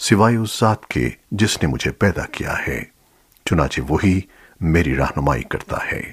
سوائے اس ذات کے جس نے مجھے پیدا کیا ہے، چنانچہ وہی میری رہنمائی کرتا ہے۔